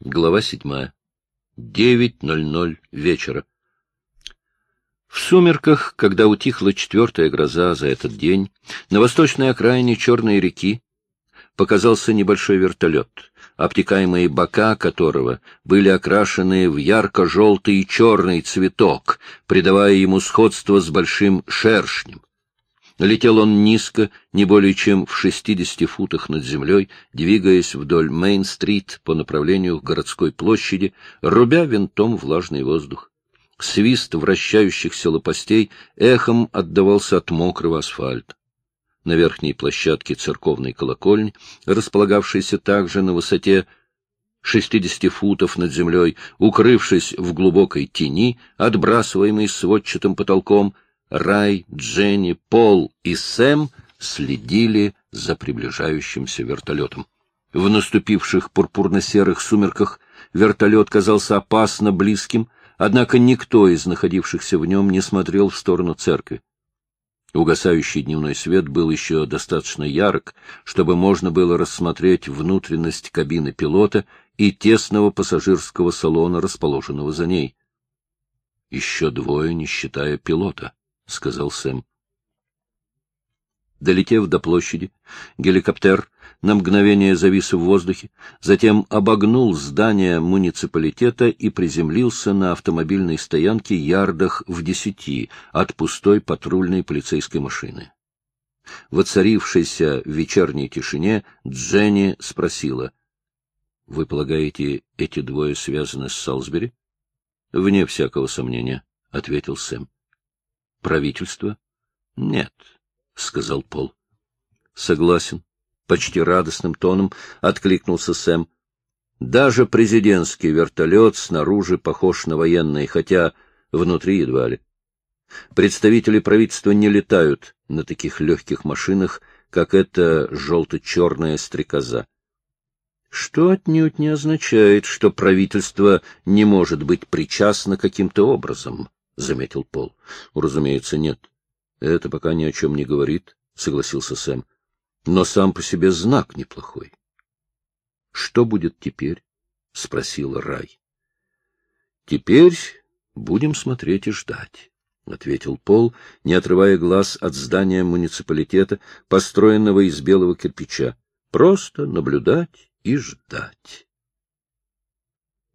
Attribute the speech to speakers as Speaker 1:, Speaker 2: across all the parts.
Speaker 1: Глава седьмая. Девять ноль ноль вечера. В сумерках, когда утихла четвертая гроза за этот день, на восточной окраине Черной реки показался небольшой вертолет, обтекаемые бока которого были окрашены в ярко-желтый и черный цветок, придавая ему сходство с большим шершнем. Летел он низко, не более чем в шестидесяти футах над землей, двигаясь вдоль Мейн-стрит по направлению к городской площади, рубя винтом влажный воздух. Свист вращающихся лопастей эхом отдавался от мокрого асфальта. На верхней площадке церковной колокольни, располагавшейся также на высоте шестидесяти футов над землей, укрывшись в глубокой тени, отбрасываемой сводчатым потолком, Рай, Дженни, Пол и Сэм следили за приближающимся вертолетом. В наступивших пурпурно-серых сумерках вертолет казался опасно близким, однако никто из находившихся в нем не смотрел в сторону церкви. Угасающий дневной свет был еще достаточно ярок, чтобы можно было рассмотреть внутренность кабины пилота и тесного пассажирского салона, расположенного за ней. Еще двое, не считая пилота. — сказал Сэм. Долетев до площади, геликоптер на мгновение завис в воздухе, затем обогнул здание муниципалитета и приземлился на автомобильной стоянке ярдах в десяти от пустой патрульной полицейской машины. В оцарившейся вечерней тишине Дженни спросила, — Вы полагаете, эти двое связаны с Салсбери? — Вне всякого сомнения, — ответил Сэм. Правительство? Нет, — сказал Пол. Согласен. Почти радостным тоном откликнулся Сэм. Даже президентский вертолет снаружи похож на военный, хотя внутри едва ли. Представители правительства не летают на таких легких машинах, как эта желто-черная стрекоза. Что отнюдь не означает, что правительство не может быть причастно каким-то образом. — заметил Пол. — Разумеется, нет. Это пока ни о чем не говорит, — согласился Сэм. — Но сам по себе знак неплохой. — Что будет теперь? — спросил Рай. — Теперь будем смотреть и ждать. — ответил Пол, не отрывая глаз от здания муниципалитета, построенного из белого кирпича. — Просто наблюдать и ждать.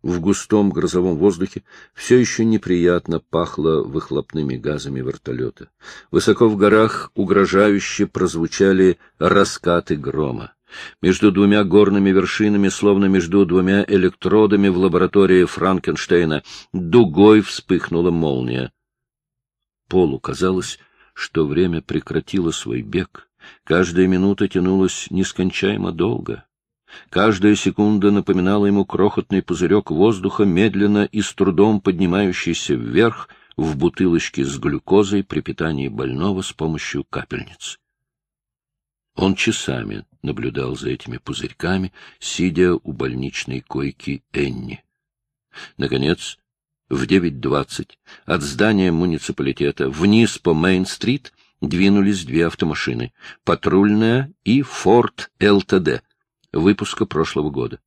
Speaker 1: В густом грозовом воздухе все еще неприятно пахло выхлопными газами вертолета. Высоко в горах угрожающе прозвучали раскаты грома. Между двумя горными вершинами, словно между двумя электродами в лаборатории Франкенштейна, дугой вспыхнула молния. Полу казалось, что время прекратило свой бег. Каждая минута тянулась нескончаемо долго. Каждая секунда напоминала ему крохотный пузырек воздуха, медленно и с трудом поднимающийся вверх в бутылочке с глюкозой при питании больного с помощью капельниц. Он часами наблюдал за этими пузырьками, сидя у больничной койки Энни. Наконец, в 9.20 от здания муниципалитета вниз по Мейн-стрит двинулись две автомашины — патрульная и Форд ЛТД — выпуска прошлого года.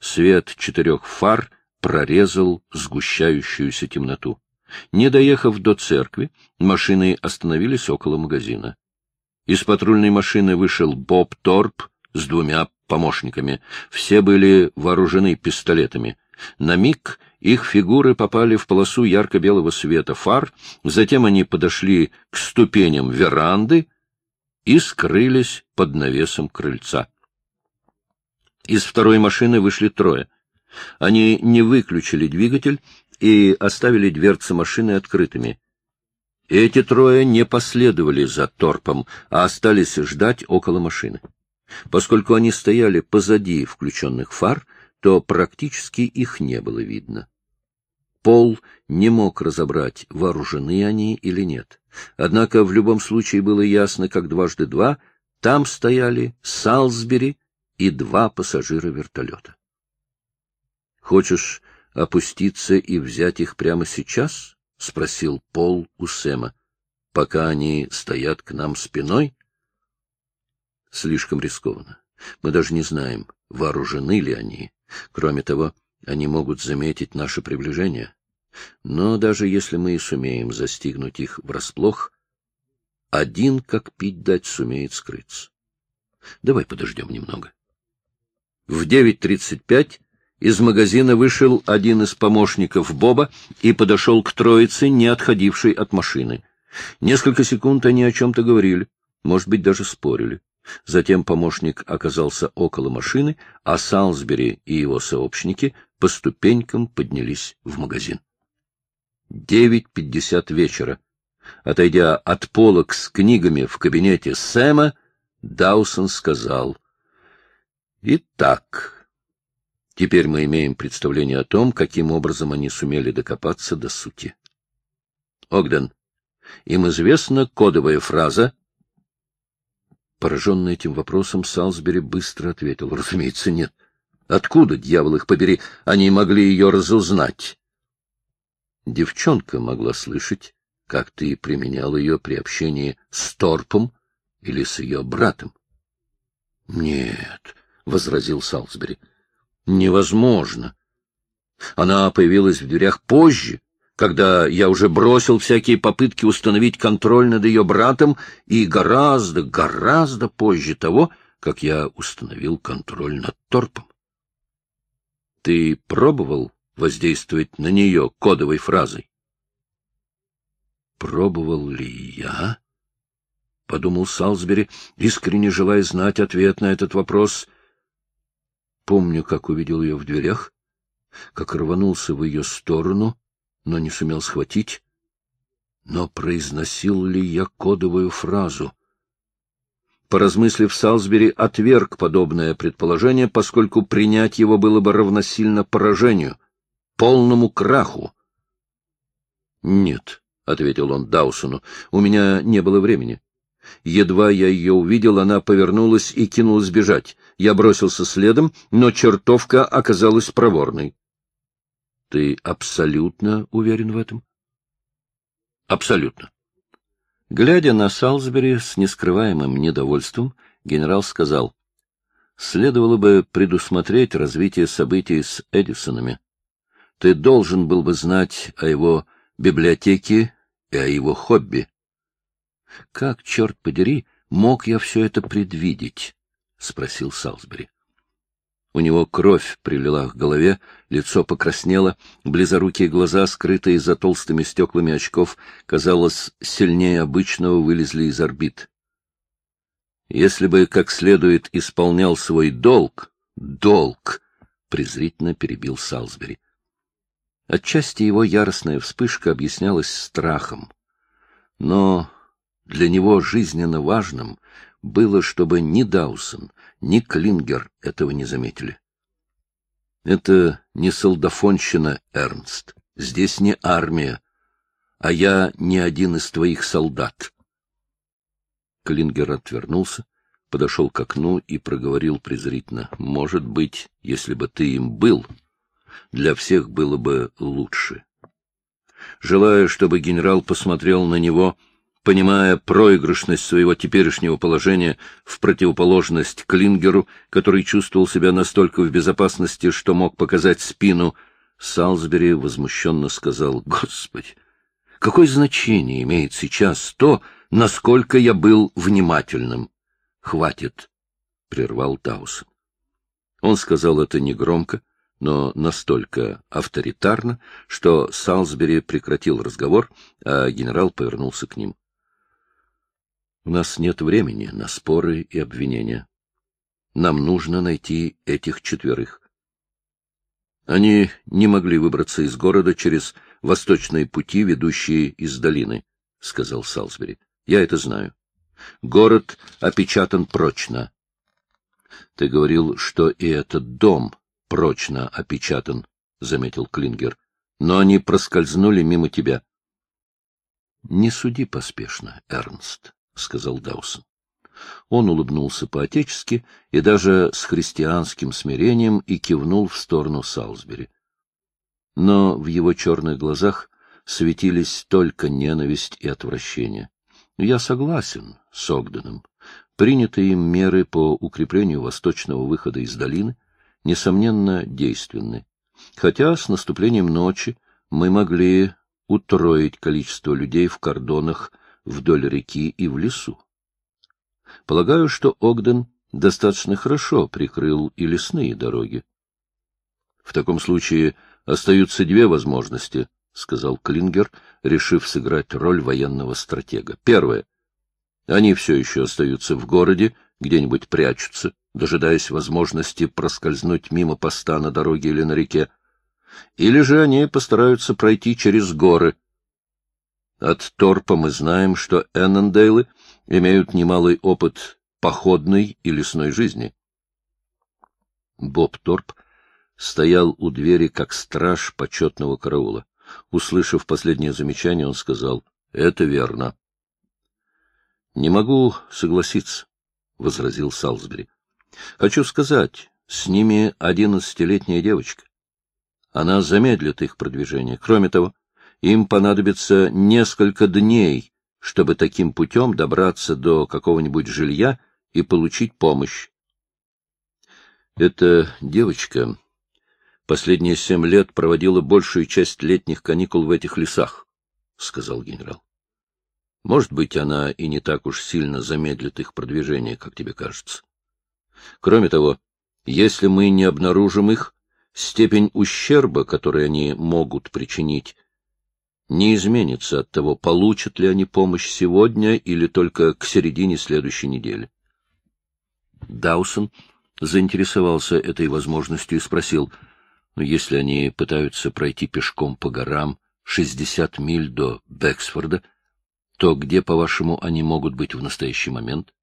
Speaker 1: Свет четырех фар прорезал сгущающуюся темноту. Не доехав до церкви, машины остановились около магазина. Из патрульной машины вышел Боб Торп с двумя помощниками. Все были вооружены пистолетами. На миг их фигуры попали в полосу ярко-белого света фар, затем они подошли к ступеням веранды и скрылись под навесом крыльца. Из второй машины вышли трое. Они не выключили двигатель и оставили дверцы машины открытыми. Эти трое не последовали за торпом, а остались ждать около машины. Поскольку они стояли позади включенных фар, то практически их не было видно. Пол не мог разобрать, вооружены они или нет. Однако в любом случае было ясно, как дважды два, там стояли Салсбери и два пассажира вертолета. — Хочешь опуститься и взять их прямо сейчас? — спросил Пол у Сэма. — Пока они стоят к нам спиной? — Слишком рискованно. Мы даже не знаем, вооружены ли они. Кроме того, Они могут заметить наше приближение. Но даже если мы и сумеем застигнуть их врасплох, один, как пить дать, сумеет скрыться. Давай подождем немного. В 9.35 из магазина вышел один из помощников Боба и подошел к троице, не отходившей от машины. Несколько секунд они о чем-то говорили, может быть, даже спорили. Затем помощник оказался около машины, а Салсбери и его сообщники по ступенькам поднялись в магазин. Девять пятьдесят вечера. Отойдя от полок с книгами в кабинете Сэма, Даусон сказал, «Итак, теперь мы имеем представление о том, каким образом они сумели докопаться до сути. Огден, им известна кодовая фраза Пораженный этим вопросом, Салсбери быстро ответил. — Разумеется, нет. Откуда, дьявол их побери, они могли ее разузнать? Девчонка могла слышать, как ты применял ее при общении с Торпом или с ее братом. — Нет, — возразил Салсбери, — невозможно. Она появилась в дверях позже, когда я уже бросил всякие попытки установить контроль над ее братом, и гораздо, гораздо позже того, как я установил контроль над Торпом. Ты пробовал воздействовать на нее кодовой фразой? Пробовал ли я? — подумал Салсбери, искренне желая знать ответ на этот вопрос. Помню, как увидел ее в дверях, как рванулся в ее сторону — но не сумел схватить. Но произносил ли я кодовую фразу? Поразмыслив, Салсбери отверг подобное предположение, поскольку принять его было бы равносильно поражению, полному краху. — Нет, — ответил он Даусону, — у меня не было времени. Едва я ее увидел, она повернулась и кинулась бежать. Я бросился следом, но чертовка оказалась проворной. Ты абсолютно уверен в этом? Абсолютно. Глядя на Салсбери с нескрываемым недовольством, генерал сказал, следовало бы предусмотреть развитие событий с Эдисонами. Ты должен был бы знать о его библиотеке и о его хобби. Как, черт подери, мог я все это предвидеть? — спросил Салсбери. У него кровь прилила к голове, лицо покраснело, близорукие глаза, скрытые за толстыми стеклами очков, казалось, сильнее обычного вылезли из орбит. Если бы как следует исполнял свой долг, долг, презрительно перебил Салсбери. Отчасти его яростная вспышка объяснялась страхом. Но для него жизненно важным было, чтобы ни Даусон, ни Клингер этого не заметили. Это не солдафонщина, Эрнст. Здесь не армия, а я не один из твоих солдат. Клингер отвернулся, подошел к окну и проговорил презрительно. Может быть, если бы ты им был, для всех было бы лучше. Желая, чтобы генерал посмотрел на него, — понимая проигрышность своего теперешнего положения в противоположность Клингеру, который чувствовал себя настолько в безопасности, что мог показать спину, Салсбери возмущенно сказал, «Господи, какое значение имеет сейчас то, насколько я был внимательным?» «Хватит», — прервал Таусон. Он сказал это негромко, но настолько авторитарно, что Салсбери прекратил разговор, а генерал повернулся к ним. У нас нет времени на споры и обвинения. Нам нужно найти этих четверых. Они не могли выбраться из города через восточные пути, ведущие из долины, — сказал Салсбери. — Я это знаю. Город опечатан прочно. Ты говорил, что и этот дом прочно опечатан, — заметил Клингер. Но они проскользнули мимо тебя. Не суди поспешно, Эрнст. — сказал Даусон. Он улыбнулся по-отечески и даже с христианским смирением и кивнул в сторону Салсбери. Но в его черных глазах светились только ненависть и отвращение. Я согласен с Огденом. Принятые им меры по укреплению восточного выхода из долины, несомненно, действенны. Хотя с наступлением ночи мы могли утроить количество людей в кордонах вдоль реки и в лесу. Полагаю, что Огден достаточно хорошо прикрыл и лесные дороги. В таком случае остаются две возможности, — сказал Клингер, решив сыграть роль военного стратега. Первое. Они все еще остаются в городе, где-нибудь прячутся, дожидаясь возможности проскользнуть мимо поста на дороге или на реке. Или же они постараются пройти через горы. От Торпа мы знаем, что Эннендейлы имеют немалый опыт походной и лесной жизни. Боб Торп стоял у двери как страж почетного караула. Услышав последнее замечание, он сказал, — Это верно. — Не могу согласиться, — возразил Салсбери. — Хочу сказать, с ними одиннадцатилетняя девочка. Она замедлит их продвижение. Кроме того, им понадобится несколько дней, чтобы таким путем добраться до какого-нибудь жилья и получить помощь. Эта девочка последние семь лет проводила большую часть летних каникул в этих лесах, — сказал генерал. Может быть, она и не так уж сильно замедлит их продвижение, как тебе кажется. Кроме того, если мы не обнаружим их, степень ущерба, который они могут причинить, не изменится от того, получат ли они помощь сегодня или только к середине следующей недели. Даусон заинтересовался этой возможностью и спросил, «Ну, если они пытаются пройти пешком по горам 60 миль до Бексфорда, то где, по-вашему, они могут быть в настоящий момент?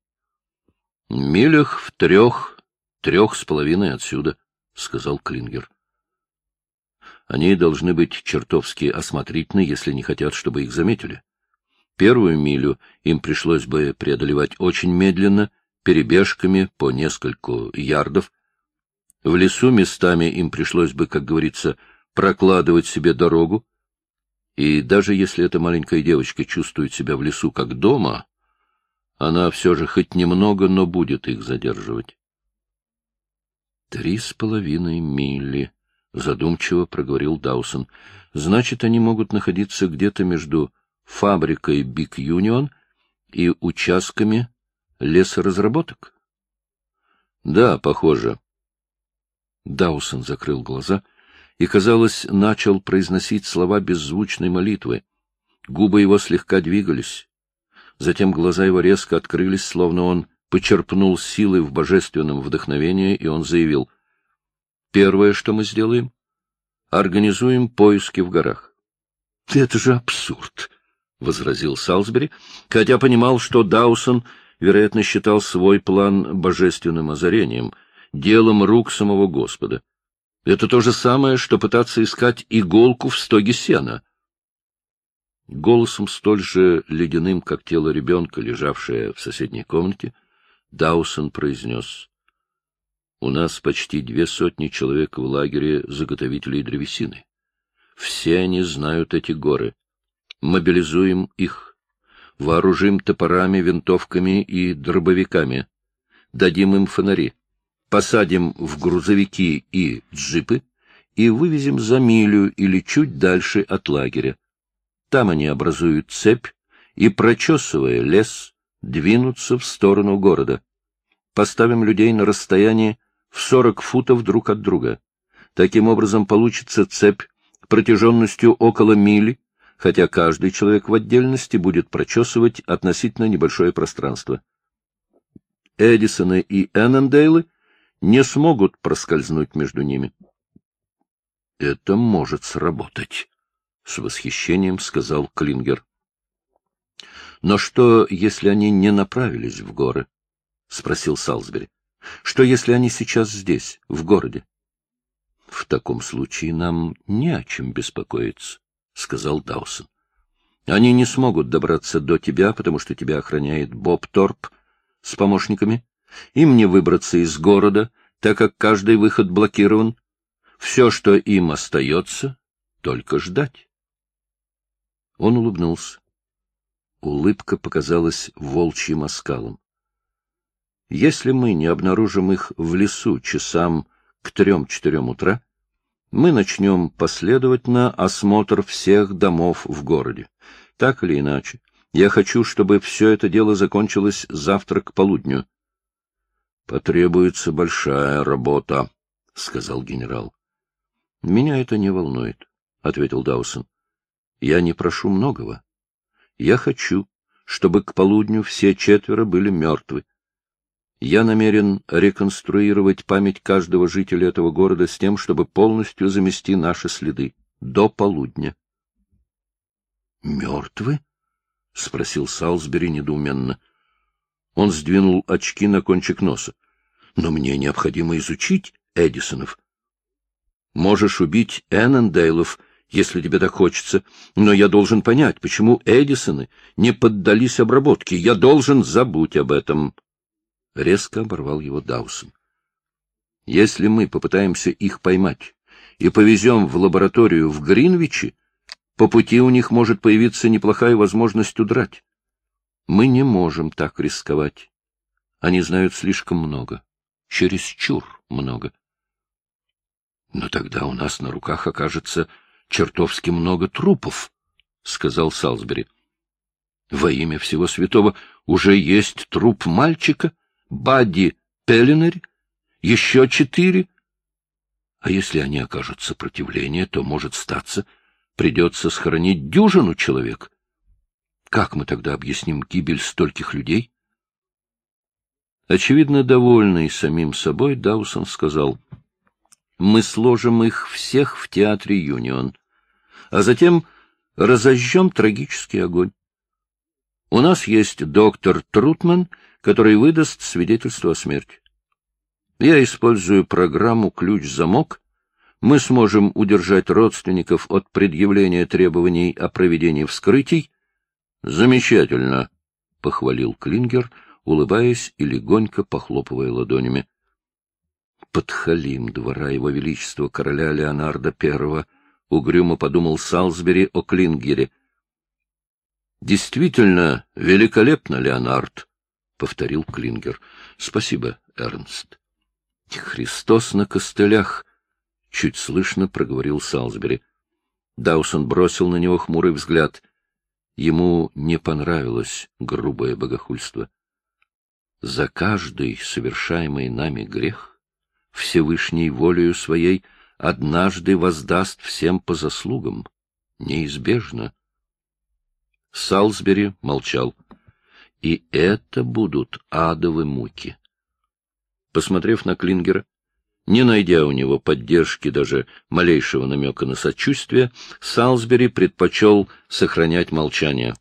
Speaker 1: — Милях в трех, трех с половиной отсюда, — сказал Клингер. Они должны быть чертовски осмотрительны, если не хотят, чтобы их заметили. Первую милю им пришлось бы преодолевать очень медленно, перебежками по нескольку ярдов. В лесу местами им пришлось бы, как говорится, прокладывать себе дорогу, и даже если эта маленькая девочка чувствует себя в лесу как дома, она все же хоть немного, но будет их задерживать. «Три с половиной мили», — задумчиво проговорил Даусон. «Значит, они могут находиться где-то между фабрикой Биг Юнион и участками лесоразработок?» «Да, похоже». Даусон закрыл глаза и, казалось, начал произносить слова беззвучной молитвы. Губы его слегка двигались. Затем глаза его резко открылись, словно он почерпнул силы в божественном вдохновении, и он заявил, «Первое, что мы сделаем, организуем поиски в горах». «Это же абсурд!» — возразил Салсбери, хотя понимал, что Даусон, вероятно, считал свой план божественным озарением, делом рук самого Господа. Это то же самое, что пытаться искать иголку в стоге сена. Голосом столь же ледяным, как тело ребенка, лежавшее в соседней комнате, Даусон произнес. — У нас почти две сотни человек в лагере заготовителей древесины. Все они знают эти горы. Мобилизуем их. Вооружим топорами, винтовками и дробовиками. Дадим им фонари посадим в грузовики и джипы и вывезем за милю или чуть дальше от лагеря. Там они образуют цепь и, прочесывая лес, двинутся в сторону города. Поставим людей на расстоянии в сорок футов друг от друга. Таким образом получится цепь протяженностью около мили, хотя каждый человек в отдельности будет прочесывать относительно небольшое пространство. Эдисоны и Эннендейлы не смогут проскользнуть между ними. — Это может сработать, — с восхищением сказал Клингер. — Но что, если они не направились в горы? — спросил Салсбери. — Что, если они сейчас здесь, в городе? — В таком случае нам не о чем беспокоиться, — сказал Даусон. — Они не смогут добраться до тебя, потому что тебя охраняет Боб Торп с помощниками, им не выбраться из города, так как каждый выход блокирован. Все, что им остается, только ждать. Он улыбнулся. Улыбка показалась волчьим оскалом. Если мы не обнаружим их в лесу часам к трем-четырем утра, Мы начнем последовательно осмотр всех домов в городе. Так или иначе, я хочу, чтобы все это дело закончилось завтра к полудню. — Потребуется большая работа, — сказал генерал. — Меня это не волнует, — ответил Даусон. — Я не прошу многого. Я хочу, чтобы к полудню все четверо были мертвы. Я намерен реконструировать память каждого жителя этого города с тем, чтобы полностью замести наши следы до полудня. — Мертвы? — спросил Салсбери недоуменно. Он сдвинул очки на кончик носа. — Но мне необходимо изучить Эдисонов. Можешь убить Эннендейлов, если тебе так хочется, но я должен понять, почему Эдисоны не поддались обработке. Я должен забыть об этом. Резко оборвал его Даусон. Если мы попытаемся их поймать и повезем в лабораторию в Гринвичи, по пути у них может появиться неплохая возможность удрать. Мы не можем так рисковать. Они знают слишком много. Чересчур много. Но тогда у нас на руках окажется чертовски много трупов, — сказал Салсбери. Во имя всего святого уже есть труп мальчика, Бадди Пеленерь, еще четыре. А если они окажут сопротивление, то, может статься, — придется схоронить дюжину человек. Как мы тогда объясним гибель стольких людей? Очевидно, довольный самим собой, Даусон сказал, «Мы сложим их всех в театре Юнион, а затем разожжем трагический огонь. У нас есть доктор Трутман, который выдаст свидетельство о смерти. Я использую программу «Ключ-замок», мы сможем удержать родственников от предъявления требований о проведении вскрытий. — Замечательно, — похвалил Клингер, улыбаясь и легонько похлопывая ладонями. Подхалим двора его величества короля Леонарда I, — угрюмо подумал Салсбери о Клингере. — Действительно великолепно, Леонард, — повторил Клингер. — Спасибо, Эрнст. — Христос на костылях! —— чуть слышно проговорил Салсбери. Даусон бросил на него хмурый взгляд. Ему не понравилось грубое богохульство. За каждый совершаемый нами грех Всевышней волею своей однажды воздаст всем по заслугам. Неизбежно. Салсбери молчал. И это будут адовы муки. Посмотрев на Клингера, не найдя у него поддержки даже малейшего намека на сочувствие, Салсбери предпочел сохранять молчание.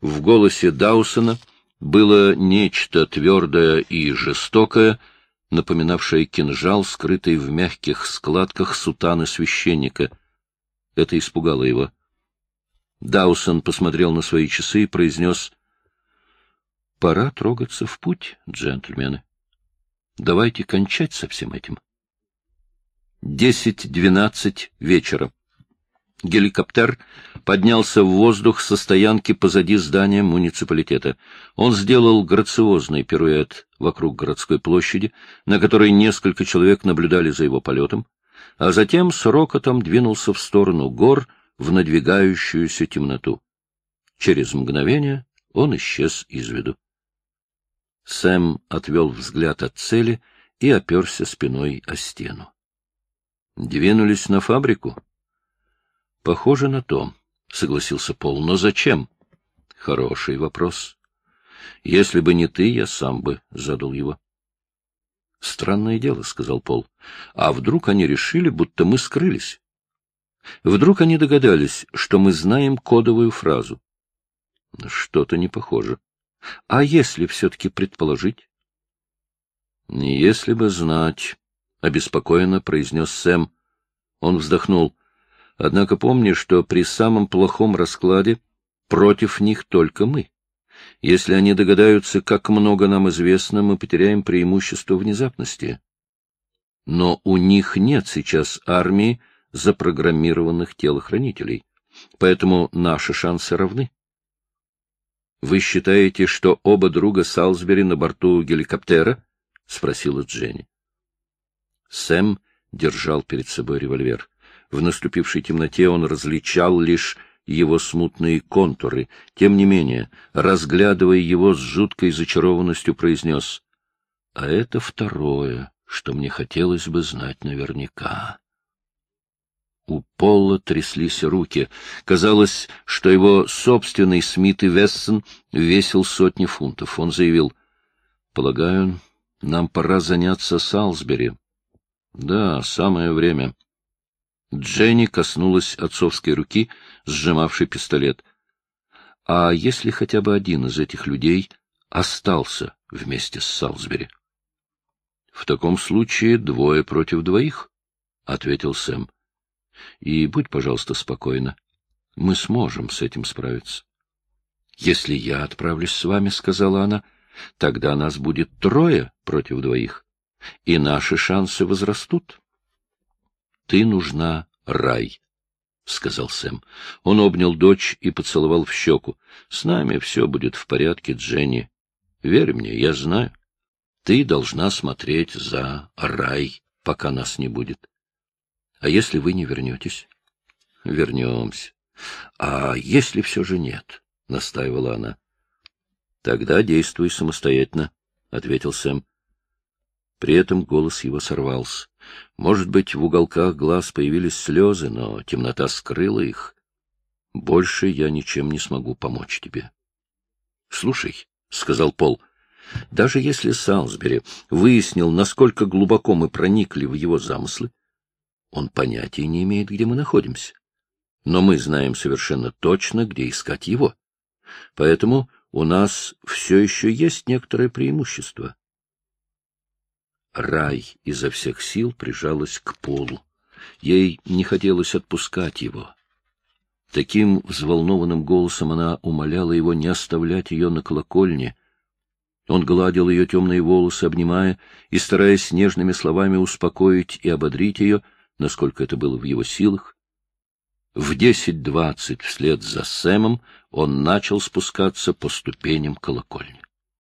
Speaker 1: В голосе Даусона было нечто твердое и жестокое, напоминавшее кинжал, скрытый в мягких складках сутаны священника. Это испугало его. Даусон посмотрел на свои часы и произнес, — Пора трогаться в путь, джентльмены. Давайте кончать со всем этим. Десять-двенадцать вечера. Геликоптер поднялся в воздух со стоянки позади здания муниципалитета. Он сделал грациозный пируэт вокруг городской площади, на которой несколько человек наблюдали за его полетом, а затем с рокотом двинулся в сторону гор в надвигающуюся темноту. Через мгновение он исчез из виду. Сэм отвел взгляд от цели и оперся спиной о стену. Двинулись на фабрику? — Похоже на то, — согласился Пол. — Но зачем? — Хороший вопрос. Если бы не ты, я сам бы задал его. — Странное дело, — сказал Пол. — А вдруг они решили, будто мы скрылись? Вдруг они догадались, что мы знаем кодовую фразу? Что-то не похоже. А если все-таки предположить? Если бы знать, — обеспокоенно произнес Сэм. Он вздохнул. — Однако помни, что при самом плохом раскладе против них только мы. Если они догадаются, как много нам известно, мы потеряем преимущество внезапности. Но у них нет сейчас армии запрограммированных телохранителей, поэтому наши шансы равны. — Вы считаете, что оба друга Салсбери на борту геликоптера? — спросила Дженни. Сэм держал перед собой револьвер. В наступившей темноте он различал лишь его смутные контуры. Тем не менее, разглядывая его с жуткой зачарованностью, произнес, «А это второе, что мне хотелось бы знать наверняка». У Пола тряслись руки. Казалось, что его собственный Смит и Вессон весил сотни фунтов. Он заявил, «Полагаю, нам пора заняться Салсбери». «Да, самое время». Дженни коснулась отцовской руки, сжимавшей пистолет. «А если хотя бы один из этих людей остался вместе с Салсбери?» «В таком случае двое против двоих», — ответил Сэм. И будь, пожалуйста, спокойна. Мы сможем с этим справиться. — Если я отправлюсь с вами, — сказала она, — тогда нас будет трое против двоих, и наши шансы возрастут. — Ты нужна, рай, — сказал Сэм. Он обнял дочь и поцеловал в щеку. — С нами все будет в порядке, Дженни. Верь мне, я знаю. Ты должна смотреть за рай, пока нас не будет. А если вы не вернетесь? — Вернемся. — А если все же нет? — настаивала она. — Тогда действуй самостоятельно, — ответил Сэм. При этом голос его сорвался. Может быть, в уголках глаз появились слезы, но темнота скрыла их. Больше я ничем не смогу помочь тебе. — Слушай, — сказал Пол, — даже если Салсбери выяснил, насколько глубоко мы проникли в его замыслы, он понятия не имеет, где мы находимся. Но мы знаем совершенно точно, где искать его. Поэтому у нас все еще есть некоторое преимущество. Рай изо всех сил прижалась к полу. Ей не хотелось отпускать его. Таким взволнованным голосом она умоляла его не оставлять ее на колокольне. Он гладил ее темные волосы, обнимая и стараясь нежными словами успокоить и ободрить ее, насколько это было в его силах. В десять двадцать вслед за Сэмом он начал спускаться по ступеням колокольни.